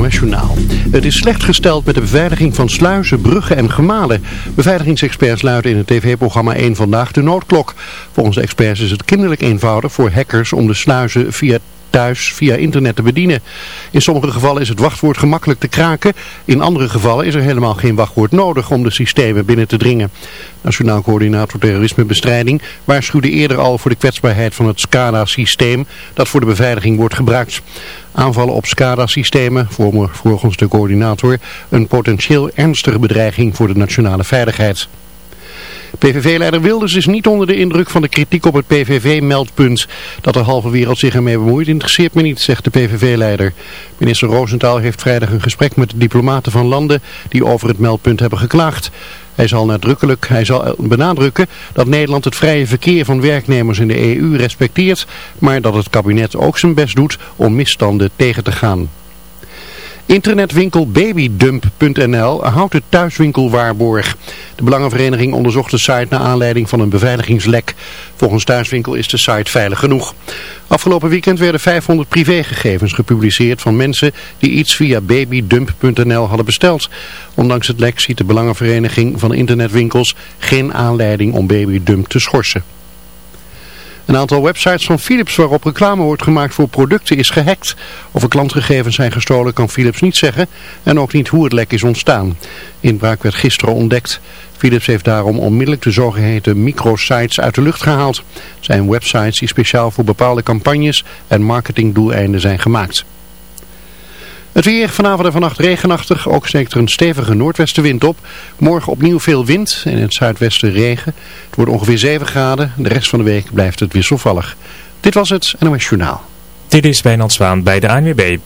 het. Het is slecht gesteld met de beveiliging van sluizen, bruggen en gemalen. Beveiligingsexperts luiden in het tv-programma 1 Vandaag de noodklok. Volgens de experts is het kinderlijk eenvoudig voor hackers om de sluizen via thuis via internet te bedienen. In sommige gevallen is het wachtwoord gemakkelijk te kraken. In andere gevallen is er helemaal geen wachtwoord nodig om de systemen binnen te dringen. Nationaal Coördinator Terrorismebestrijding waarschuwde eerder al voor de kwetsbaarheid van het SCADA-systeem dat voor de beveiliging wordt gebruikt. Aanvallen op SCADA-systemen vormen volgens de coördinator een potentieel ernstige bedreiging voor de nationale veiligheid. PVV-leider Wilders is niet onder de indruk van de kritiek op het PVV-meldpunt. Dat de halve wereld zich ermee bemoeit interesseert me niet, zegt de PVV-leider. Minister Roosentaal heeft vrijdag een gesprek met de diplomaten van landen die over het meldpunt hebben geklaagd. Hij zal nadrukkelijk hij zal benadrukken dat Nederland het vrije verkeer van werknemers in de EU respecteert, maar dat het kabinet ook zijn best doet om misstanden tegen te gaan. Internetwinkel babydump.nl houdt de thuiswinkelwaarborg. De Belangenvereniging onderzocht de site naar aanleiding van een beveiligingslek. Volgens Thuiswinkel is de site veilig genoeg. Afgelopen weekend werden 500 privégegevens gepubliceerd van mensen die iets via babydump.nl hadden besteld. Ondanks het lek ziet de Belangenvereniging van internetwinkels geen aanleiding om babydump te schorsen. Een aantal websites van Philips waarop reclame wordt gemaakt voor producten is gehackt. Of er klantgegevens zijn gestolen kan Philips niet zeggen en ook niet hoe het lek is ontstaan. Inbraak werd gisteren ontdekt. Philips heeft daarom onmiddellijk de zogeheten microsites uit de lucht gehaald. Het zijn websites die speciaal voor bepaalde campagnes en marketingdoeleinden zijn gemaakt. Het weer vanavond en vannacht regenachtig. Ook steekt er een stevige noordwestenwind op. Morgen opnieuw veel wind en in het zuidwesten regen. Het wordt ongeveer 7 graden. De rest van de week blijft het wisselvallig. Dit was het NOS Journaal. Dit is Wijnand Zwaan bij de ANWB.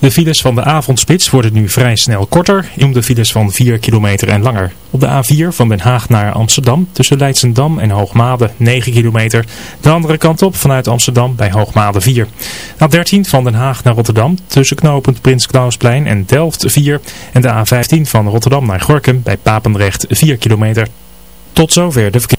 De files van de avondspits worden nu vrij snel korter, om de files van 4 kilometer en langer. Op de A4 van Den Haag naar Amsterdam tussen Leidsendam en Hoogmade 9 kilometer. De andere kant op vanuit Amsterdam bij Hoogmade 4. A13 van Den Haag naar Rotterdam tussen knooppunt Prins Klausplein en Delft 4. En de A15 van Rotterdam naar Gorkum bij Papendrecht 4 kilometer. Tot zover de verkeer.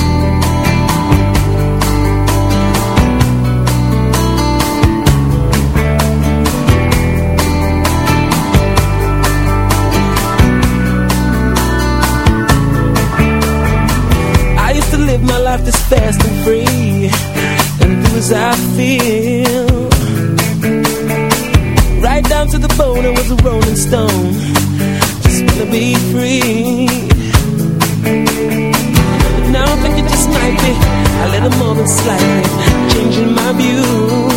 Fast and free And do as I feel. Right down to the bone, I was a rolling stone. Just wanna be free. But now I think it just might be A little more than slightly Changing my views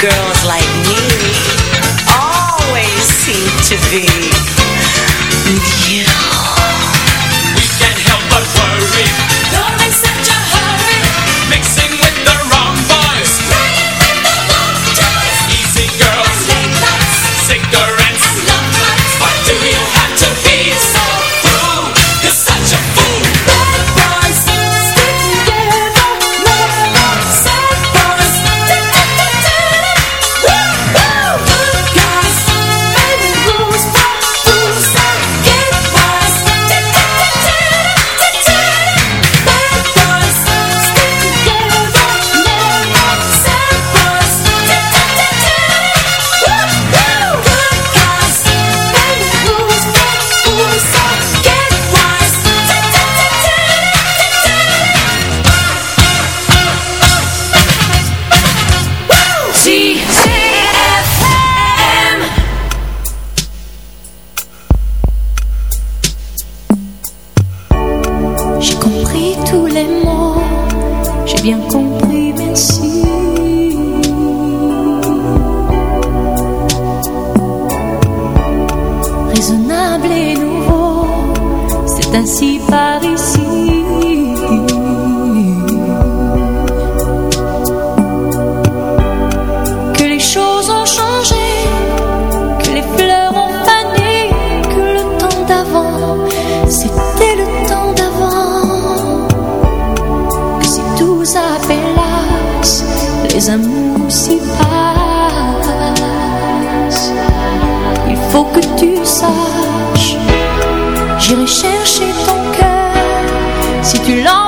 Je te jetterai des si tu l'en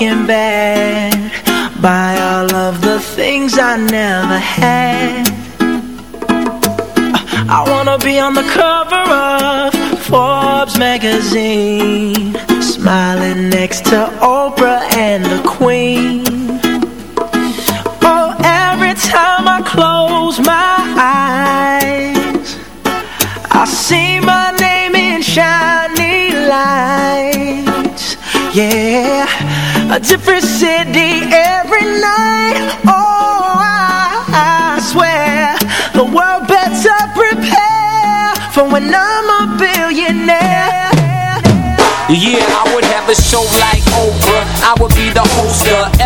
Bad Buy all of the things I never had. I wanna be on the cover of Forbes magazine show like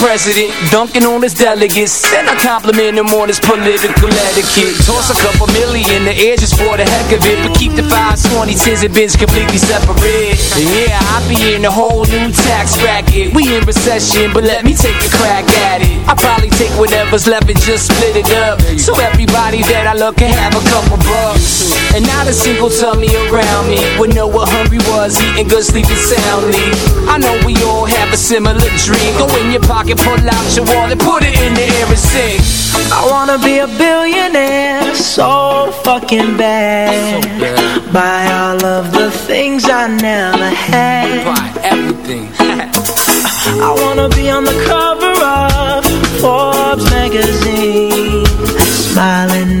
president, dunking on his delegates. Then I compliment him on his political etiquette. Toss a couple million the air just for the heck of it. But keep the 520 tens and bins completely separate. Yeah, I be in a whole new tax bracket. We in recession, but let me take a crack at it. I probably take whatever's left and just split it up. So everybody that I love can have a couple bucks. And not a single tummy around me would know what hungry was, eating good, sleeping soundly. I know we all have a similar dream. Go in your pocket, pull out your wallet, put it in the air and sing. I wanna be a billionaire so fucking bad. Buy all of the things I never had. Buy everything. I wanna be on the cover Forbes magazine, smiling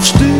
I